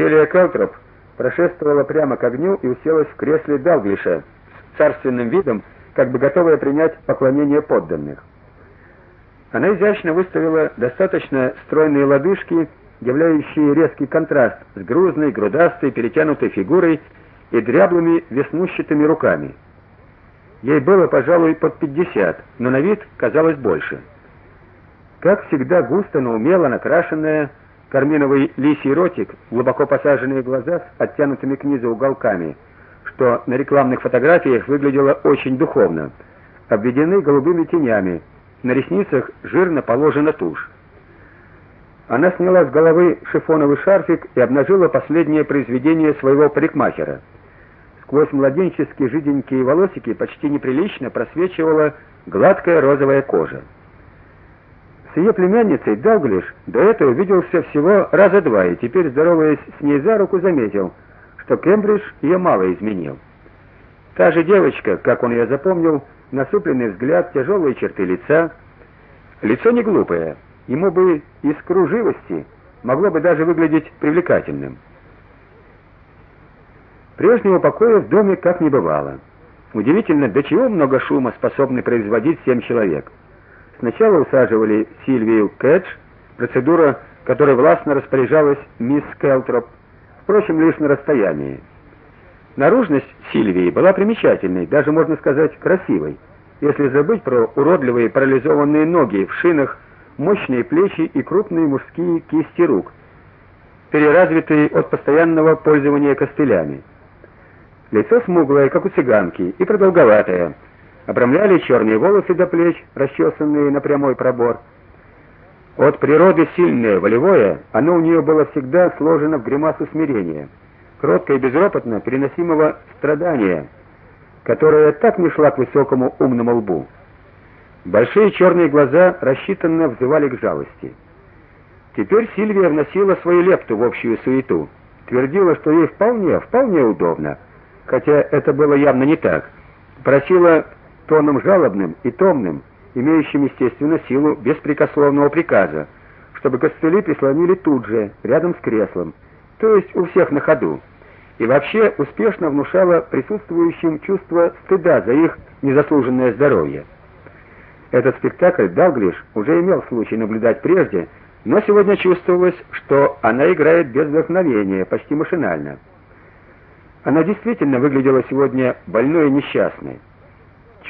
Селия Келтроп прошествовала прямо к огню и уселась в кресле Далглиша с царственным видом, как бы готовая принять поклонение подданных. Она изящно выставила достаточно стройные лодыжки, являющие резкий контраст с грузной, грудастой, перетянутой фигурой и дряблыми веснущатыми руками. Ей было, пожалуй, под пятьдесят, но на вид казалось больше. Как всегда густо, но умело накрашенная, карминовый лисий ротик, глубоко посаженные глаза с оттянутыми к низу уголками, что на рекламных фотографиях выглядело очень духовно, обведены голубыми тенями, на ресницах жирно положена тушь. Она сняла с головы шифоновый шарфик и обнажила последнее произведение своего парикмахера. Сквозь младенческие жиденькие волосики почти неприлично просвечивала гладкая розовая кожа. С ее племянницей Далглиш до этого виделся всего раза два, и теперь, здороваясь с ней за руку, заметил, что Кембридж ее мало изменил. Та же девочка, как он ее запомнил, насупленный взгляд, тяжелые черты лица. Лицо не глупое, ему бы из круживости могло бы даже выглядеть привлекательным. Прежнего покоя в доме как не бывало. Удивительно, до чего много шума способны производить семь человек. Сначала усаживали Сильвию Кэтч, процедура, которой властно распоряжалась мисс Келтроп, впрочем, лишь на расстоянии. Наружность Сильвии была примечательной, даже можно сказать, красивой, если забыть про уродливые парализованные ноги в шинах, мощные плечи и крупные мужские кисти рук, переразвитые от постоянного пользования костылями. Лицо смуглое, как у цыганки, и продолговатое обрамляли черные волосы до плеч, расчесанные на прямой пробор. От природы сильное, волевое, оно у нее было всегда сложено в гримасу смирения, кротко и безропотно переносимого страдания, которое так не шла к высокому умному лбу. Большие черные глаза рассчитанно взывали к жалости. Теперь Сильвия вносила свою лепту в общую суету, твердила, что ей вполне, вполне удобно, хотя это было явно не так. Просила тоном жалобным и томным, имеющим, естественно, силу беспрекословного приказа, чтобы костыли прислонили тут же, рядом с креслом, то есть у всех на ходу. И вообще успешно внушала присутствующим чувство стыда за их незаслуженное здоровье. Этот спектакль Далглиш уже имел случай наблюдать прежде, но сегодня чувствовалось, что она играет без вдохновения, почти машинально. Она действительно выглядела сегодня больной и несчастной.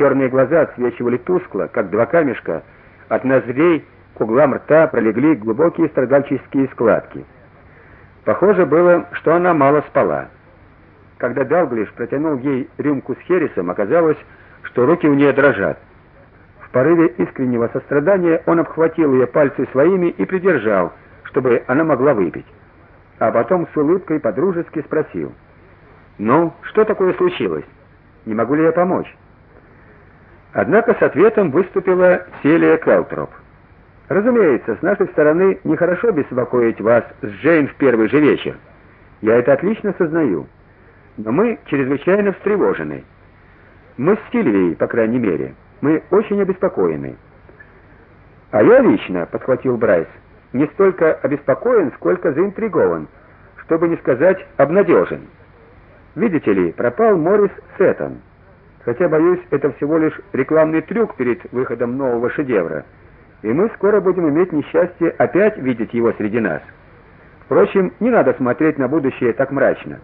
Черные глаза отсвечивали тускло, как два камешка, от ноздрей к углам рта пролегли глубокие страдальческие складки. Похоже было, что она мало спала. Когда Далглиш протянул ей рюмку с хересом, оказалось, что руки у нее дрожат. В порыве искреннего сострадания он обхватил ее пальцы своими и придержал, чтобы она могла выпить. А потом с улыбкой подружески спросил: "Ну, что такое случилось? Не могу ли я помочь?" Однако с ответом выступила Селия Келтроп. Разумеется, с нашей стороны нехорошо беспокоить вас с Джейн в первый же вечер. Я это отлично сознаю. Но мы чрезвычайно встревожены. Мы с Сильвией, по крайней мере, мы очень обеспокоены. А я лично, подхватил Брайс, не столько обеспокоен, сколько заинтригован, чтобы не сказать обнадежен. Видите ли, пропал Морис Сеттон. Хотя, боюсь, это всего лишь рекламный трюк перед выходом нового шедевра. И мы скоро будем иметь несчастье опять видеть его среди нас. Впрочем, не надо смотреть на будущее так мрачно.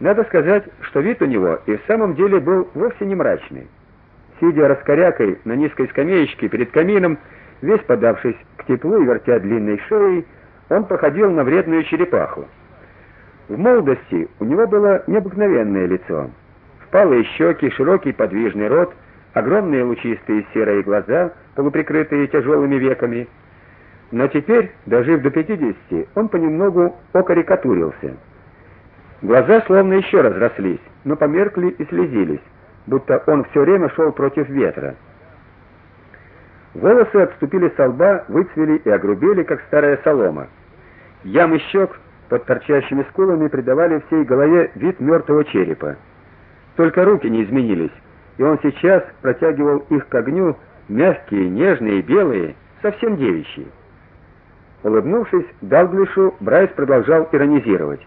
Надо сказать, что вид у него и в самом деле был вовсе не мрачный. Сидя раскорякой на низкой скамеечке перед камином, весь подавшись к теплу и вертя длинной шеей, он походил на вредную черепаху. В молодости у него было необыкновенное лицо впалые щеки, широкий подвижный рот, огромные лучистые серые глаза, полуприкрытые тяжелыми веками. Но теперь, дожив до 50, он понемногу окарикатурился. Глаза словно еще разрослись, но померкли и слезились, будто он все время шел против ветра. Волосы отступили с лба, выцвели и огрубели, как старая солома. Ямы щек под торчащими скулами придавали всей голове вид мертвого черепа. Только руки не изменились, и он сейчас протягивал их к огню, мягкие, нежные, белые, совсем девичьи. Улыбнувшись Далглишу, Брайс продолжал иронизировать.